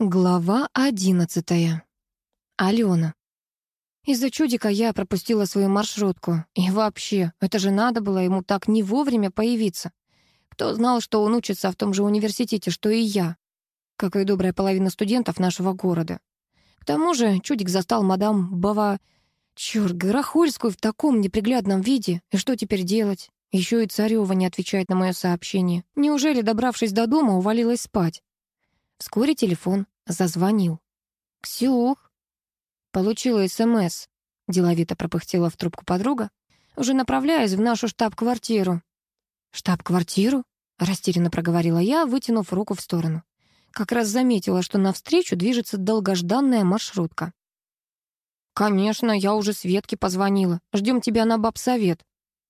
Глава одиннадцатая. Алена. Из-за чудика я пропустила свою маршрутку. И вообще, это же надо было ему так не вовремя появиться. Кто знал, что он учится в том же университете, что и я, как и добрая половина студентов нашего города. К тому же чудик застал мадам Бава... Чёрт, Горохольскую в таком неприглядном виде. И что теперь делать? Еще и Царева не отвечает на мое сообщение. Неужели, добравшись до дома, увалилась спать? Вскоре телефон зазвонил. «Ксюх!» «Получила СМС», — деловито пропыхтела в трубку подруга. «Уже направляюсь в нашу штаб-квартиру». «Штаб-квартиру?» — растерянно проговорила я, вытянув руку в сторону. Как раз заметила, что навстречу движется долгожданная маршрутка. «Конечно, я уже Светке позвонила. Ждем тебя на бабсовет».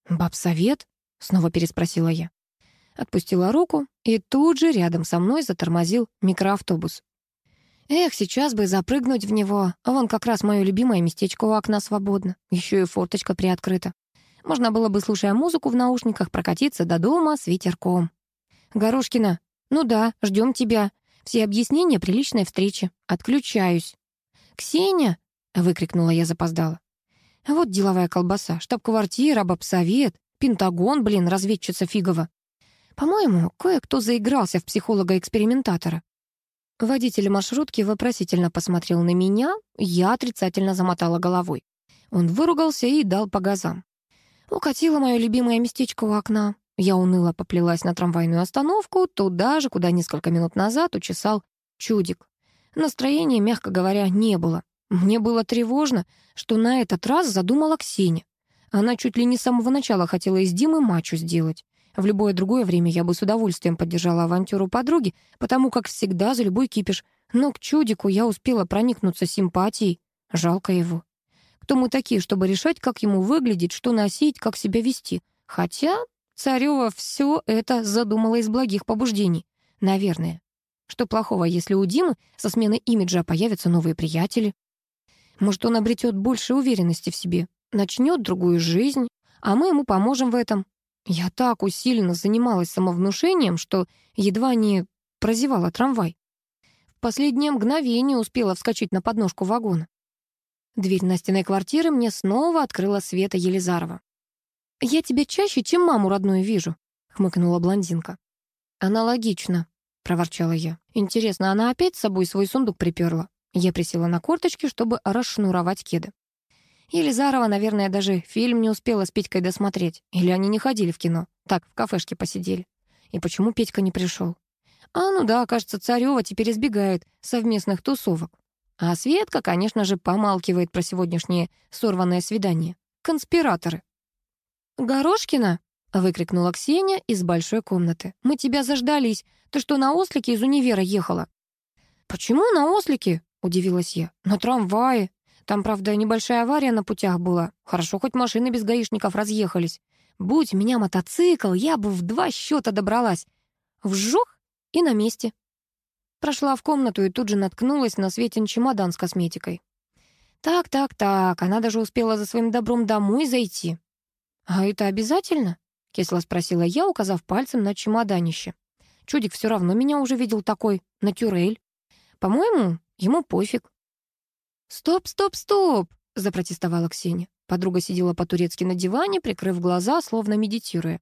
«Бабсовет?» — снова переспросила я. Отпустила руку, и тут же рядом со мной затормозил микроавтобус. Эх, сейчас бы запрыгнуть в него. Вон как раз мое любимое местечко у окна свободно. Еще и форточка приоткрыта. Можно было бы, слушая музыку в наушниках, прокатиться до дома с ветерком. «Горошкина, ну да, ждем тебя. Все объяснения приличной встречи. Отключаюсь». «Ксения!» — выкрикнула я запоздала. «Вот деловая колбаса, штаб-квартира, бабсовет, Пентагон, блин, разведчица фигова. По-моему, кое-кто заигрался в психолога-экспериментатора. Водитель маршрутки вопросительно посмотрел на меня, я отрицательно замотала головой. Он выругался и дал по газам. Укатило мое любимое местечко у окна. Я уныло поплелась на трамвайную остановку, туда же, куда несколько минут назад учесал чудик. Настроения, мягко говоря, не было. Мне было тревожно, что на этот раз задумала Ксения. Она чуть ли не с самого начала хотела из Димы мачу сделать. В любое другое время я бы с удовольствием поддержала авантюру подруги, потому как всегда за любой кипиш. Но к чудику я успела проникнуться симпатией. Жалко его. Кто мы такие, чтобы решать, как ему выглядеть, что носить, как себя вести? Хотя Царева все это задумала из благих побуждений. Наверное. Что плохого, если у Димы со смены имиджа появятся новые приятели? Может, он обретет больше уверенности в себе, начнет другую жизнь, а мы ему поможем в этом. Я так усиленно занималась самовнушением, что едва не прозевала трамвай. В последнее мгновение успела вскочить на подножку вагона. Дверь Настиной квартиры мне снова открыла Света Елизарова. «Я тебя чаще, чем маму родную вижу», — хмыкнула блондинка. «Аналогично», — проворчала я. «Интересно, она опять с собой свой сундук приперла?» Я присела на корточки, чтобы расшнуровать кеды. Елизарова, наверное, даже фильм не успела с Петькой досмотреть. Или они не ходили в кино. Так, в кафешке посидели. И почему Петька не пришел? А, ну да, кажется, Царева теперь избегает совместных тусовок. А Светка, конечно же, помалкивает про сегодняшнее сорванное свидание. Конспираторы. «Горошкина?» — выкрикнула Ксения из большой комнаты. «Мы тебя заждались. Ты что, на ослике из универа ехала?» «Почему на ослике?» — удивилась я. «На трамвае. Там, правда, небольшая авария на путях была. Хорошо, хоть машины без гаишников разъехались. Будь меня мотоцикл, я бы в два счета добралась. Вжух и на месте. Прошла в комнату и тут же наткнулась на Светин чемодан с косметикой. Так, так, так, она даже успела за своим добром домой зайти. «А это обязательно?» — кисло спросила я, указав пальцем на чемоданище. Чудик все равно меня уже видел такой, натюрель. По-моему, ему пофиг. «Стоп, стоп, стоп!» — запротестовала Ксения. Подруга сидела по-турецки на диване, прикрыв глаза, словно медитируя.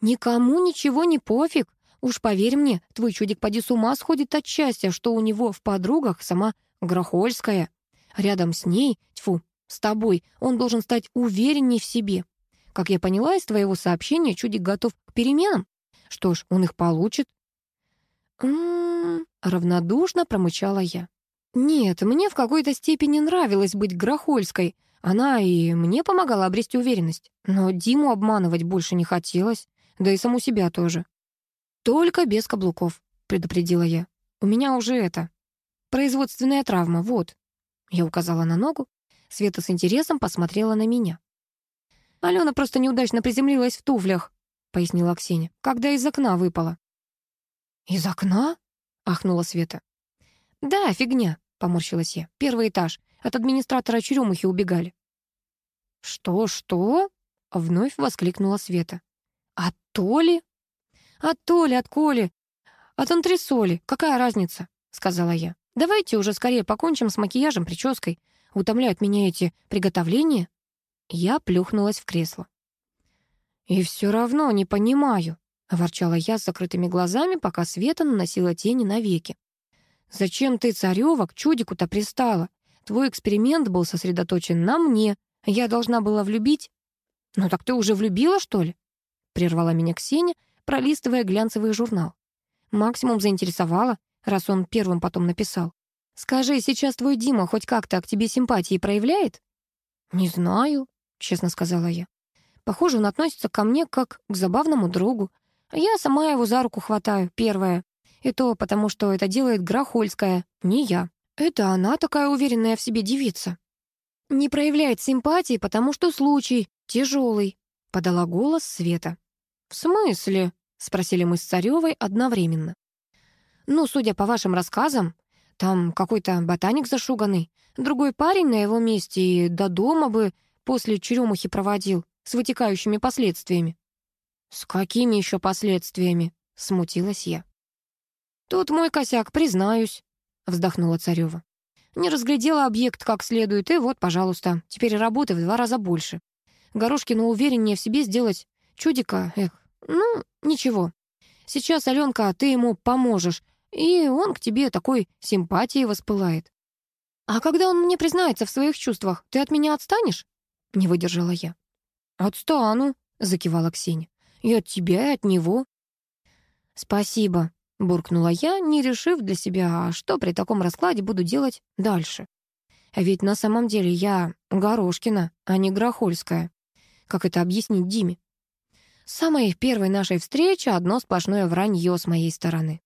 «Никому ничего не пофиг. Уж поверь мне, твой чудик поди с ума сходит от счастья, что у него в подругах сама Грохольская. Рядом с ней, тьфу, с тобой, он должен стать уверенней в себе. Как я поняла из твоего сообщения, чудик готов к переменам. Что ж, он их получит». «М-м-м», равнодушно промычала я. Нет, мне в какой-то степени нравилось быть Грохольской. Она и мне помогала обрести уверенность. Но Диму обманывать больше не хотелось, да и саму себя тоже. «Только без каблуков», — предупредила я. «У меня уже это... Производственная травма, вот». Я указала на ногу. Света с интересом посмотрела на меня. «Алена просто неудачно приземлилась в туфлях», — пояснила Ксения, «когда из окна выпала». «Из окна?» — ахнула Света. «Да, фигня поморщилась я. «Первый этаж. От администратора черемухи убегали». «Что, что?» — вновь воскликнула Света. «От Толи?» «От Толи, от Коли, от антресоли. Какая разница?» — сказала я. Давайте уже скорее покончим с макияжем, прической. Утомляют меня эти приготовления». Я плюхнулась в кресло. «И все равно не понимаю», — ворчала я с закрытыми глазами, пока Света наносила тени на веки. «Зачем ты, Царёва, к чудику-то пристала? Твой эксперимент был сосредоточен на мне. Я должна была влюбить...» «Ну так ты уже влюбила, что ли?» — прервала меня Ксения, пролистывая глянцевый журнал. «Максимум заинтересовала, раз он первым потом написал. Скажи, сейчас твой Дима хоть как-то к тебе симпатии проявляет?» «Не знаю», — честно сказала я. «Похоже, он относится ко мне как к забавному другу. А я сама его за руку хватаю, первое. И то потому, что это делает Грохольская, не я. Это она такая уверенная в себе девица. Не проявляет симпатии, потому что случай тяжелый, подала голос Света. В смысле? спросили мы с Царевой одновременно. Ну, судя по вашим рассказам, там какой-то ботаник зашуганный, другой парень на его месте и до дома бы после черемухи проводил с вытекающими последствиями. «С какими еще последствиями?» — смутилась я. «Тут мой косяк, признаюсь», — вздохнула Царева. «Не разглядела объект как следует, и вот, пожалуйста, теперь работы в два раза больше. Горошкину увереннее в себе сделать чудика, эх, ну, ничего. Сейчас, Аленка, ты ему поможешь, и он к тебе такой симпатией воспылает. А когда он мне признается в своих чувствах, ты от меня отстанешь?» Не выдержала я. «Отстану», — закивала Ксения. «И от тебя, и от него». «Спасибо», — буркнула я, не решив для себя, что при таком раскладе буду делать дальше. А ведь на самом деле я Горошкина, а не Грохольская. Как это объяснить Диме? С самой первой нашей встречи одно сплошное вранье с моей стороны.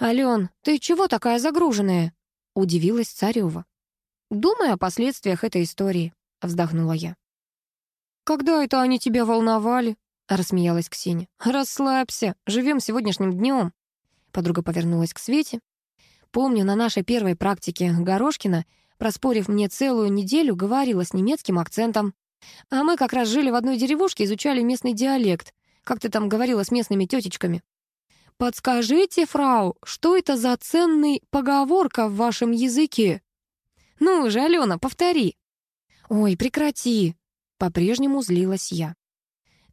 «Ален, ты чего такая загруженная?» — удивилась Царева. «Думай о последствиях этой истории», — вздохнула я. «Когда это они тебя волновали?» — рассмеялась Ксения. «Расслабься, живем сегодняшним днем». Подруга повернулась к Свете. «Помню, на нашей первой практике Горошкина, проспорив мне целую неделю, говорила с немецким акцентом. А мы как раз жили в одной деревушке, изучали местный диалект. Как ты там говорила с местными тетечками?» «Подскажите, фрау, что это за ценный поговорка в вашем языке?» «Ну же, Алена, повтори». «Ой, прекрати!» По-прежнему злилась я.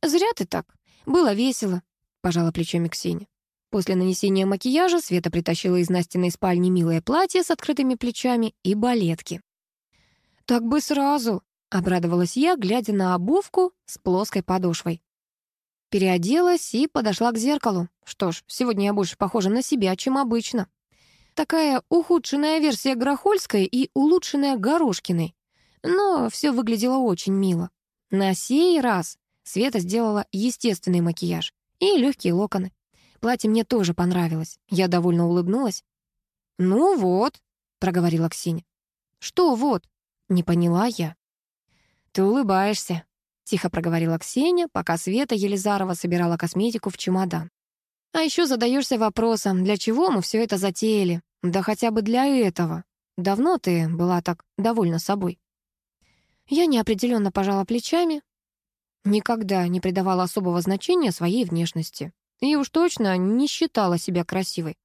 «Зря ты так. Было весело», — пожала плечами Ксения. После нанесения макияжа Света притащила из Настиной спальни милое платье с открытыми плечами и балетки. «Так бы сразу», — обрадовалась я, глядя на обувку с плоской подошвой. Переоделась и подошла к зеркалу. Что ж, сегодня я больше похожа на себя, чем обычно. Такая ухудшенная версия Грохольской и улучшенная Горошкиной. Но все выглядело очень мило. На сей раз Света сделала естественный макияж и легкие локоны. Платье мне тоже понравилось. Я довольно улыбнулась. «Ну вот», — проговорила Ксения. «Что вот?» — не поняла я. «Ты улыбаешься», Тихо проговорила Ксения, пока Света Елизарова собирала косметику в чемодан. А еще задаешься вопросом, для чего мы все это затеяли? Да хотя бы для этого. Давно ты была так довольна собой? Я неопределенно пожала плечами. Никогда не придавала особого значения своей внешности. И уж точно не считала себя красивой.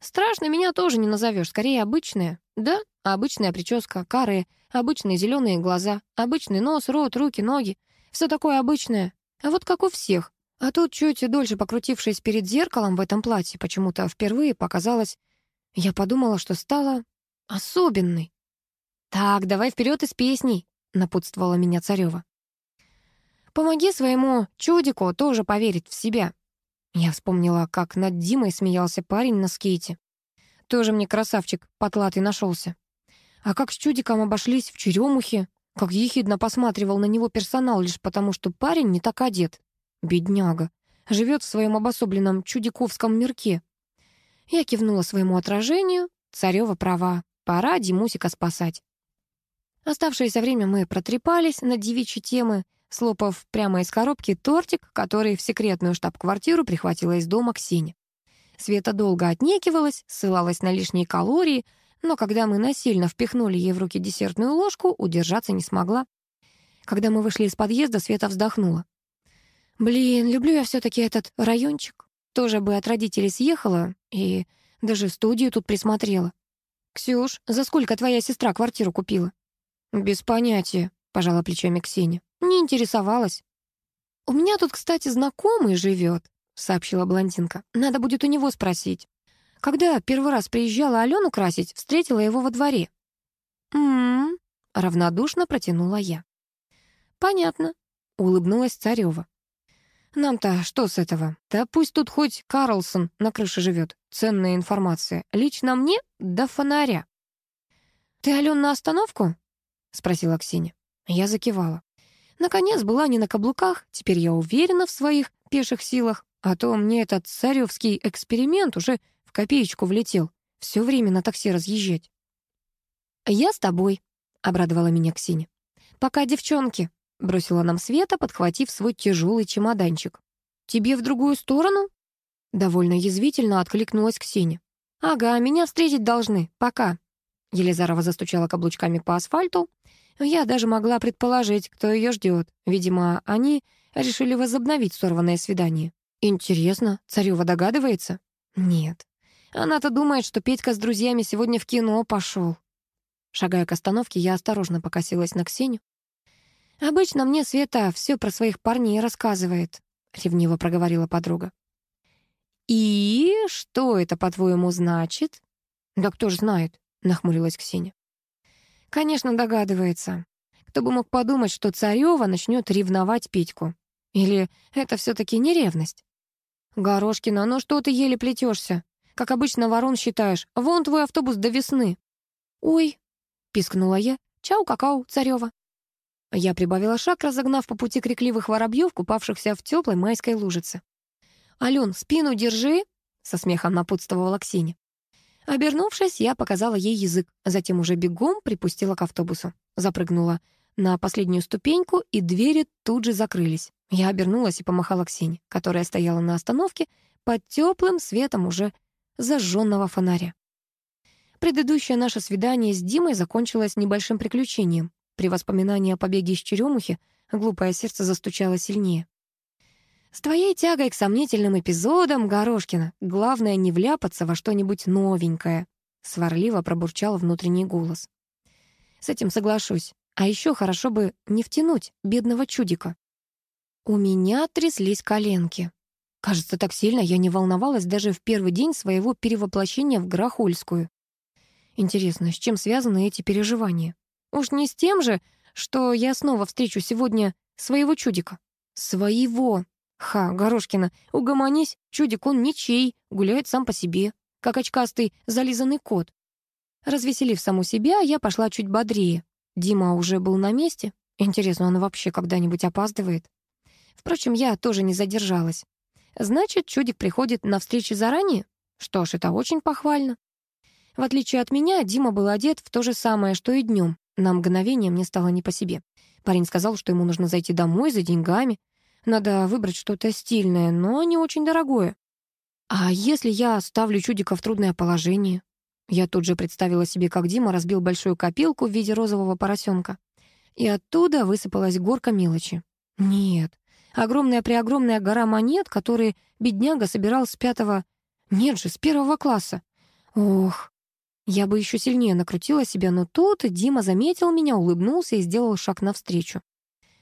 Страшно меня тоже не назовешь, скорее обычная. Да, обычная прическа, карые, обычные зеленые глаза, обычный нос, рот, руки, ноги. Все такое обычное. А вот как у всех. А тут чуть дольше покрутившись перед зеркалом в этом платье, почему-то впервые показалось... Я подумала, что стала особенной. «Так, давай вперед из песней», — напутствовала меня Царева. «Помоги своему чудику тоже поверить в себя». Я вспомнила, как над Димой смеялся парень на скейте. Тоже мне красавчик потлатый нашелся. А как с чудиком обошлись в черемухе, как ехидно посматривал на него персонал лишь потому, что парень не так одет. Бедняга. Живет в своем обособленном чудиковском мирке. Я кивнула своему отражению. Царева права. Пора Димусика спасать. Оставшееся время мы протрепались на девичьи темы, слопав прямо из коробки тортик, который в секретную штаб-квартиру прихватила из дома Ксения. Света долго отнекивалась, ссылалась на лишние калории — но когда мы насильно впихнули ей в руки десертную ложку, удержаться не смогла. Когда мы вышли из подъезда, Света вздохнула. «Блин, люблю я все таки этот райончик. Тоже бы от родителей съехала и даже студию тут присмотрела». «Ксюш, за сколько твоя сестра квартиру купила?» «Без понятия», — пожала плечами Ксения. «Не интересовалась». «У меня тут, кстати, знакомый живет», — сообщила блондинка. «Надо будет у него спросить. Когда первый раз приезжала Алену красить, встретила его во дворе». «М-м-м», равнодушно протянула я. «Понятно», — улыбнулась Царева. «Нам-то что с этого? Да пусть тут хоть Карлсон на крыше живет. Ценная информация. Лично мне до фонаря». «Ты, Ален, на остановку?» — спросила Ксения. Я закивала. Наконец была не на каблуках, теперь я уверена в своих пеших силах, а то мне этот царевский эксперимент уже в копеечку влетел. Все время на такси разъезжать. «Я с тобой», — обрадовала меня Ксения. «Пока, девчонки», — бросила нам Света, подхватив свой тяжелый чемоданчик. «Тебе в другую сторону?» Довольно язвительно откликнулась Ксения. «Ага, меня встретить должны. Пока». Елизарова застучала каблучками по асфальту. Я даже могла предположить, кто ее ждет. Видимо, они решили возобновить сорванное свидание. Интересно, Царева догадывается? Нет. Она-то думает, что Петька с друзьями сегодня в кино пошел. Шагая к остановке, я осторожно покосилась на Ксению. «Обычно мне Света все про своих парней рассказывает», — ревниво проговорила подруга. «И что это, по-твоему, значит?» «Да кто ж знает», — нахмурилась Ксения. «Конечно, догадывается. Кто бы мог подумать, что Царева начнет ревновать Петьку? Или это все таки не ревность?» «Горошкина, ну что ты еле плетешься? Как обычно ворон считаешь. Вон твой автобус до весны». «Ой», — пискнула я, — «чау-какау, Царева». Я прибавила шаг, разогнав по пути крикливых воробьев, купавшихся в теплой майской лужице. «Ален, спину держи!» — со смехом напутствовала Ксения. Обернувшись, я показала ей язык, затем уже бегом припустила к автобусу. Запрыгнула на последнюю ступеньку, и двери тут же закрылись. Я обернулась и помахала Ксении, которая стояла на остановке под теплым светом уже зажженного фонаря. Предыдущее наше свидание с Димой закончилось небольшим приключением. При воспоминании о побеге из Черемухи глупое сердце застучало сильнее. «С твоей тягой к сомнительным эпизодам, Горошкина, главное не вляпаться во что-нибудь новенькое», сварливо пробурчал внутренний голос. «С этим соглашусь. А еще хорошо бы не втянуть бедного чудика». У меня тряслись коленки. Кажется, так сильно я не волновалась даже в первый день своего перевоплощения в Грохольскую. Интересно, с чем связаны эти переживания? Уж не с тем же, что я снова встречу сегодня своего чудика. Своего. Ха, Горошкина, угомонись, чудик он ничей, гуляет сам по себе, как очкастый зализанный кот. Развеселив саму себя, я пошла чуть бодрее. Дима уже был на месте. Интересно, он вообще когда-нибудь опаздывает? Впрочем, я тоже не задержалась. Значит, чудик приходит на встречу заранее? Что ж, это очень похвально. В отличие от меня, Дима был одет в то же самое, что и днем. На мгновение мне стало не по себе. Парень сказал, что ему нужно зайти домой за деньгами. Надо выбрать что-то стильное, но не очень дорогое. А если я ставлю чудика в трудное положение? Я тут же представила себе, как Дима разбил большую копилку в виде розового поросенка. И оттуда высыпалась горка мелочи. Нет, огромная-преогромная гора монет, которые бедняга собирал с пятого... Нет же, с первого класса. Ох, я бы еще сильнее накрутила себя, но тут Дима заметил меня, улыбнулся и сделал шаг навстречу.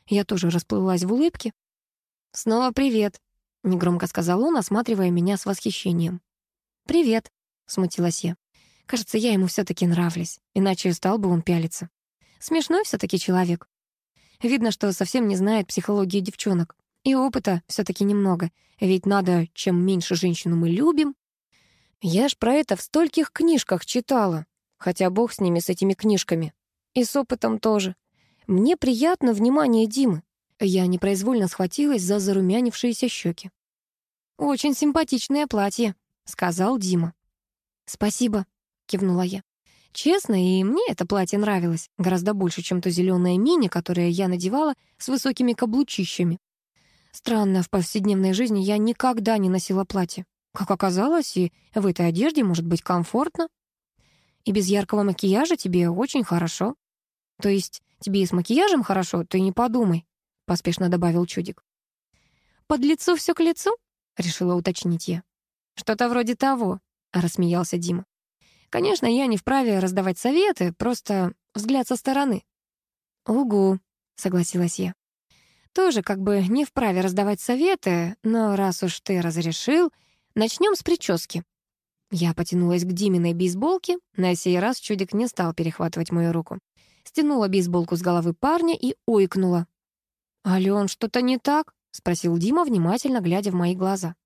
Я тоже расплылась в улыбке. «Снова привет», — негромко сказал он, осматривая меня с восхищением. «Привет», — смутилась я. «Кажется, я ему все таки нравлюсь, иначе стал бы он пялиться. Смешной все таки человек. Видно, что совсем не знает психологии девчонок. И опыта все таки немного, ведь надо, чем меньше женщину мы любим, я ж про это в стольких книжках читала. Хотя бог с ними, с этими книжками. И с опытом тоже. Мне приятно внимание Димы. Я непроизвольно схватилась за зарумянившиеся щеки. «Очень симпатичное платье», — сказал Дима. «Спасибо», — кивнула я. Честно, и мне это платье нравилось гораздо больше, чем то зеленое мини, которое я надевала с высокими каблучищами. Странно, в повседневной жизни я никогда не носила платье. Как оказалось, и в этой одежде может быть комфортно. И без яркого макияжа тебе очень хорошо. То есть тебе и с макияжем хорошо, ты не подумай, — поспешно добавил чудик. «Под лицо все к лицу?» — решила уточнить я. «Что-то вроде того», — рассмеялся Дима. Конечно, я не вправе раздавать советы, просто взгляд со стороны. «Угу», — согласилась я. «Тоже как бы не вправе раздавать советы, но раз уж ты разрешил, начнем с прически». Я потянулась к Диминой бейсболке, на сей раз чудик не стал перехватывать мою руку. Стянула бейсболку с головы парня и ойкнула. «Алён, что-то не так?» — спросил Дима, внимательно глядя в мои глаза.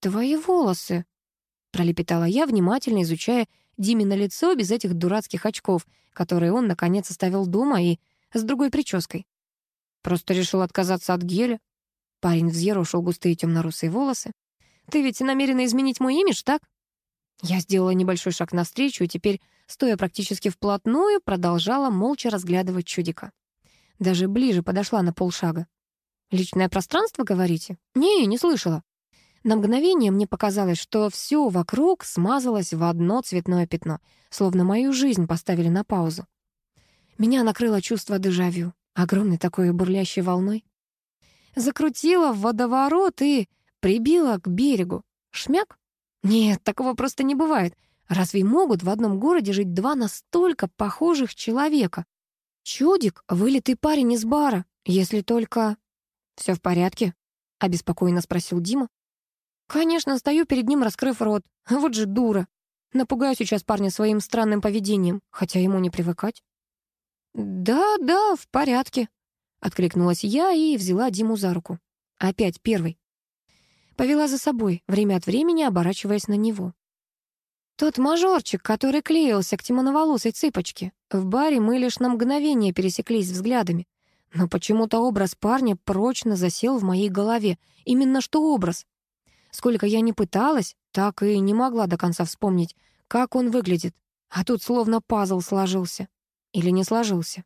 «Твои волосы», — пролепетала я, внимательно изучая Димино лицо без этих дурацких очков, которые он, наконец, оставил дома и с другой прической. Просто решил отказаться от геля. Парень взъерошил густые темно-русые волосы. «Ты ведь намерена изменить мой имидж, так?» Я сделала небольшой шаг навстречу и теперь, стоя практически вплотную, продолжала молча разглядывать чудика. Даже ближе подошла на полшага. «Личное пространство, говорите?» «Не, не слышала». На мгновение мне показалось, что все вокруг смазалось в одно цветное пятно, словно мою жизнь поставили на паузу. Меня накрыло чувство дежавю, огромной такой бурлящей волной. Закрутила в водоворот и прибила к берегу. Шмяк? Нет, такого просто не бывает. Разве могут в одном городе жить два настолько похожих человека? Чудик — вылитый парень из бара, если только... Все в порядке?» — обеспокоенно спросил Дима. «Конечно, стою перед ним, раскрыв рот. Вот же дура. Напугаю сейчас парня своим странным поведением, хотя ему не привыкать». «Да, да, в порядке», — откликнулась я и взяла Диму за руку. Опять первый. Повела за собой, время от времени оборачиваясь на него. Тот мажорчик, который клеился к темноволосой цыпочке. В баре мы лишь на мгновение пересеклись взглядами. Но почему-то образ парня прочно засел в моей голове. Именно что образ. Сколько я не пыталась, так и не могла до конца вспомнить, как он выглядит. А тут словно пазл сложился. Или не сложился?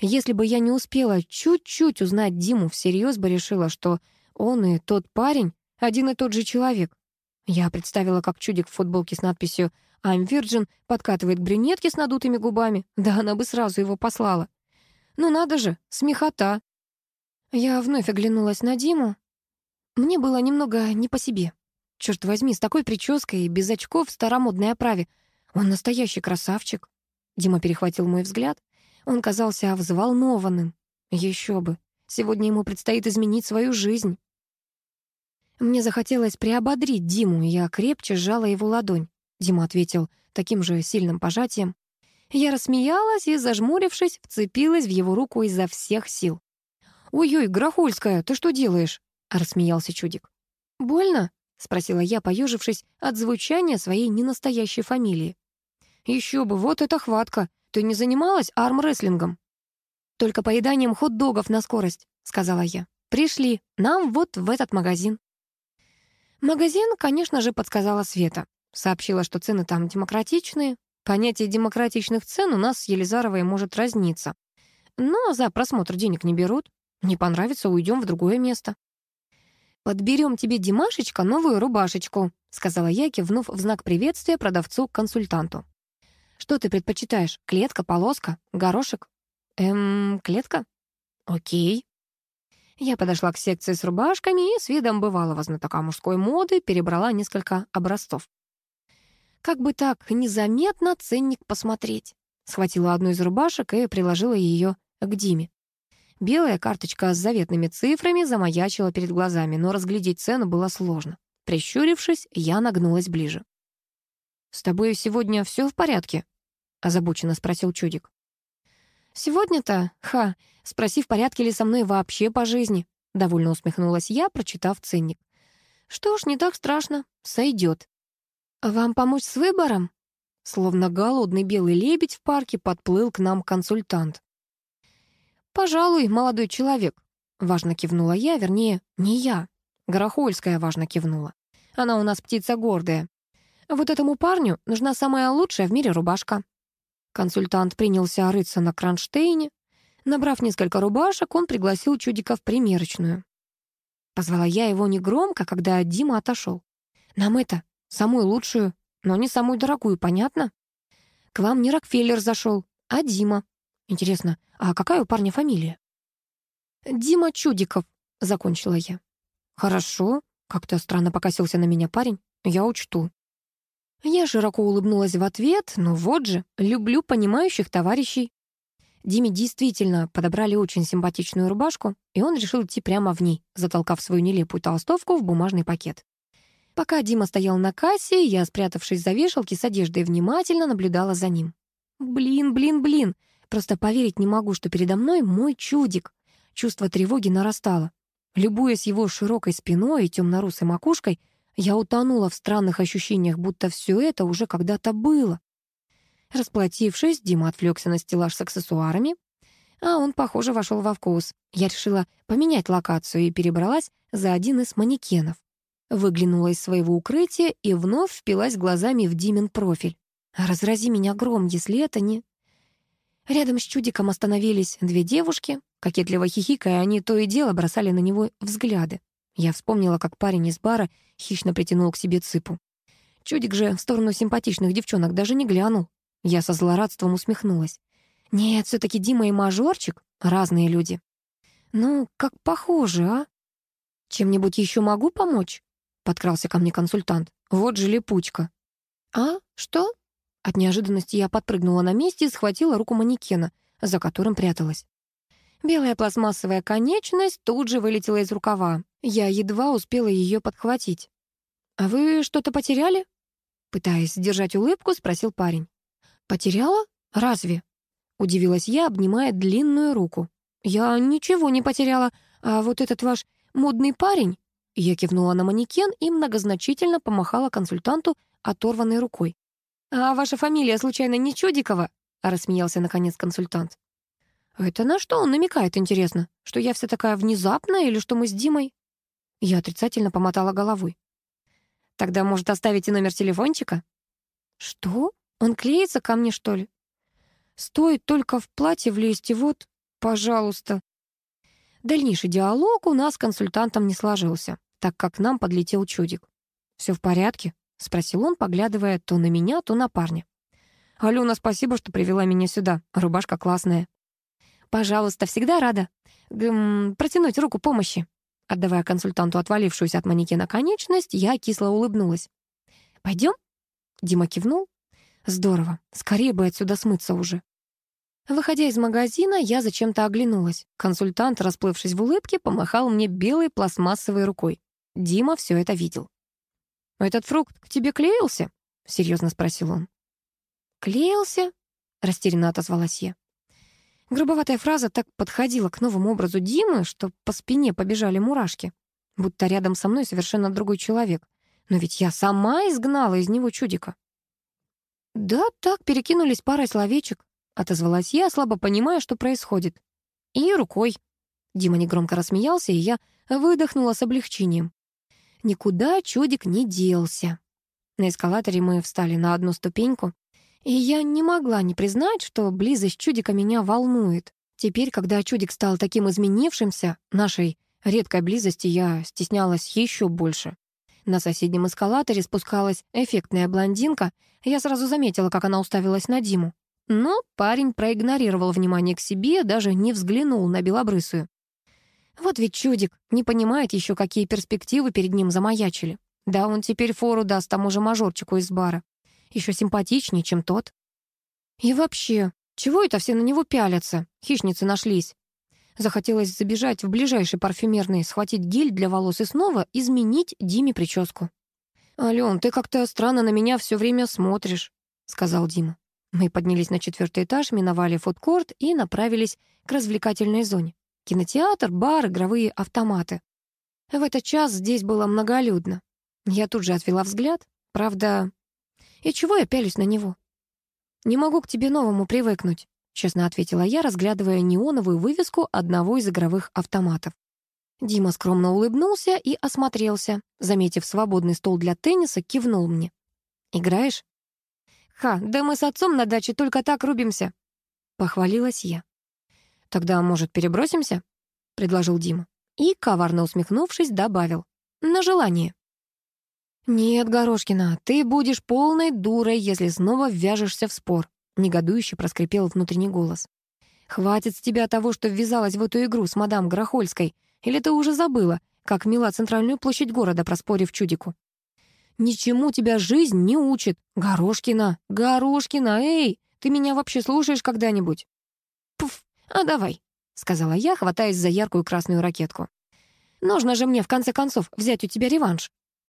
Если бы я не успела чуть-чуть узнать Диму, всерьез бы решила, что он и тот парень один и тот же человек. Я представила, как чудик в футболке с надписью «I'm Virgin» подкатывает к брюнетке с надутыми губами. Да она бы сразу его послала. Ну надо же, смехота. Я вновь оглянулась на Диму. Мне было немного не по себе. Черт возьми, с такой прической и без очков в старомодной оправе. Он настоящий красавчик. Дима перехватил мой взгляд. Он казался взволнованным. Еще бы. Сегодня ему предстоит изменить свою жизнь. Мне захотелось приободрить Диму, и я крепче сжала его ладонь. Дима ответил таким же сильным пожатием. Я рассмеялась и, зажмурившись, вцепилась в его руку изо всех сил. «Ой-ой, Грохольская, ты что делаешь?» — рассмеялся чудик. «Больно?» — спросила я, поежившись от звучания своей ненастоящей фамилии. Еще бы, вот это хватка. Ты не занималась армрестлингом? Только поеданием хот-догов на скорость, сказала я. Пришли, нам вот в этот магазин. Магазин, конечно же, подсказала Света. Сообщила, что цены там демократичные. Понятие демократичных цен у нас с Елизаровой может разниться. Но за просмотр денег не берут. Не понравится, уйдем в другое место. «Подберем тебе, Димашечка, новую рубашечку», сказала я, кивнув в знак приветствия продавцу-консультанту. Что ты предпочитаешь? Клетка, полоска, горошек? Эм, клетка? Окей. Я подошла к секции с рубашками и с видом бывалого знатока мужской моды перебрала несколько образцов. Как бы так незаметно ценник посмотреть. Схватила одну из рубашек и приложила ее к Диме. Белая карточка с заветными цифрами замаячила перед глазами, но разглядеть цену было сложно. Прищурившись, я нагнулась ближе. «С тобой сегодня все в порядке?» — озабоченно спросил чудик. «Сегодня-то, ха, спроси, в порядке ли со мной вообще по жизни?» — довольно усмехнулась я, прочитав ценник. «Что ж, не так страшно, сойдет. Вам помочь с выбором?» Словно голодный белый лебедь в парке подплыл к нам консультант. «Пожалуй, молодой человек», — важно кивнула я, вернее, не я. Горохольская важно кивнула. Она у нас птица гордая. Вот этому парню нужна самая лучшая в мире рубашка. Консультант принялся рыться на кронштейне. Набрав несколько рубашек, он пригласил чудика в примерочную. Позвала я его негромко, когда Дима отошел. «Нам это, самую лучшую, но не самую дорогую, понятно? К вам не Рокфеллер зашел, а Дима. Интересно, а какая у парня фамилия?» «Дима Чудиков», — закончила я. «Хорошо», — как-то странно покосился на меня парень. «Я учту». Я широко улыбнулась в ответ, но вот же, люблю понимающих товарищей. Диме действительно подобрали очень симпатичную рубашку, и он решил идти прямо в ней, затолкав свою нелепую толстовку в бумажный пакет. Пока Дима стоял на кассе, я, спрятавшись за вешалки с одеждой, внимательно наблюдала за ним. Блин, блин, блин. Просто поверить не могу, что передо мной мой чудик. Чувство тревоги нарастало. Любуясь его широкой спиной и темно-русой макушкой, я утонула в странных ощущениях, будто все это уже когда-то было. Расплатившись, Дима отвлекся на стеллаж с аксессуарами, а он, похоже, вошел во вкус. Я решила поменять локацию и перебралась за один из манекенов. Выглянула из своего укрытия и вновь впилась глазами в Димин профиль. Разрази меня гром, если это не... Рядом с чудиком остановились две девушки. Кокетливо хихикая, они то и дело бросали на него взгляды. Я вспомнила, как парень из бара хищно притянул к себе цыпу. Чудик же в сторону симпатичных девчонок даже не глянул. Я со злорадством усмехнулась. Нет, все таки Дима и Мажорчик — разные люди. Ну, как похоже, а? Чем-нибудь еще могу помочь? Подкрался ко мне консультант. Вот же липучка. А? Что? От неожиданности я подпрыгнула на месте и схватила руку манекена, за которым пряталась. Белая пластмассовая конечность тут же вылетела из рукава. Я едва успела ее подхватить. «А вы что-то потеряли?» Пытаясь сдержать улыбку, спросил парень. «Потеряла? Разве?» Удивилась я, обнимая длинную руку. «Я ничего не потеряла, а вот этот ваш модный парень...» Я кивнула на манекен и многозначительно помахала консультанту оторванной рукой. «А ваша фамилия, случайно, не Чудикова?» — рассмеялся, наконец, консультант. «Это на что он намекает, интересно? Что я вся такая внезапная или что мы с Димой?» Я отрицательно помотала головой. «Тогда, может, оставите номер телефончика?» «Что? Он клеится ко мне, что ли?» «Стоит только в платье влезть, и вот, пожалуйста». Дальнейший диалог у нас с консультантом не сложился, так как к нам подлетел чудик. «Все в порядке?» — спросил он, поглядывая то на меня, то на парня. «Алена, спасибо, что привела меня сюда. Рубашка классная». «Пожалуйста, всегда рада. Гм, протянуть руку помощи». Отдавая консультанту отвалившуюся от манекена конечность, я кисло улыбнулась. «Пойдем?» Дима кивнул. «Здорово. Скорее бы отсюда смыться уже». Выходя из магазина, я зачем-то оглянулась. Консультант, расплывшись в улыбке, помахал мне белой пластмассовой рукой. Дима все это видел. «Этот фрукт к тебе клеился?» — серьезно спросил он. «Клеился?» — растерянно отозвалась я. Грубоватая фраза так подходила к новому образу Димы, что по спине побежали мурашки. Будто рядом со мной совершенно другой человек. Но ведь я сама изгнала из него чудика. «Да, так, перекинулись парой словечек», — отозвалась я, слабо понимая, что происходит. «И рукой». Дима негромко рассмеялся, и я выдохнула с облегчением. Никуда чудик не делся. На эскалаторе мы встали на одну ступеньку, и я не могла не признать, что близость чудика меня волнует. Теперь, когда чудик стал таким изменившимся, нашей редкой близости я стеснялась еще больше. На соседнем эскалаторе спускалась эффектная блондинка, я сразу заметила, как она уставилась на Диму. Но парень проигнорировал внимание к себе, даже не взглянул на белобрысую. Вот ведь чудик, не понимает еще, какие перспективы перед ним замаячили. Да, он теперь фору даст тому же мажорчику из бара. Еще симпатичнее, чем тот. И вообще, чего это все на него пялятся? Хищницы нашлись. Захотелось забежать в ближайший парфюмерный, схватить гель для волос и снова изменить Диме прическу. «Ален, ты как-то странно на меня все время смотришь», — сказал Дима. Мы поднялись на четвертый этаж, миновали фудкорт и направились к развлекательной зоне. Кинотеатр, бар, игровые автоматы. В этот час здесь было многолюдно. Я тут же отвела взгляд. Правда, и чего я пялюсь на него? «Не могу к тебе новому привыкнуть», — честно ответила я, разглядывая неоновую вывеску одного из игровых автоматов. Дима скромно улыбнулся и осмотрелся. Заметив свободный стол для тенниса, кивнул мне. «Играешь?» «Ха, да мы с отцом на даче только так рубимся», — похвалилась я. «Тогда, может, перебросимся?» — предложил Дима. И, коварно усмехнувшись, добавил. «На желание». «Нет, Горошкина, ты будешь полной дурой, если снова ввяжешься в спор», — негодующе проскрипел внутренний голос. «Хватит с тебя того, что ввязалась в эту игру с мадам Грохольской. Или ты уже забыла, как мила центральную площадь города, проспорив чудику?» Ничему тебя жизнь не учит. Горошкина, Горошкина, эй, ты меня вообще слушаешь когда-нибудь? Пф, а давай, сказала я, хватаясь за яркую красную ракетку. Нужно же мне, в конце концов, взять у тебя реванш.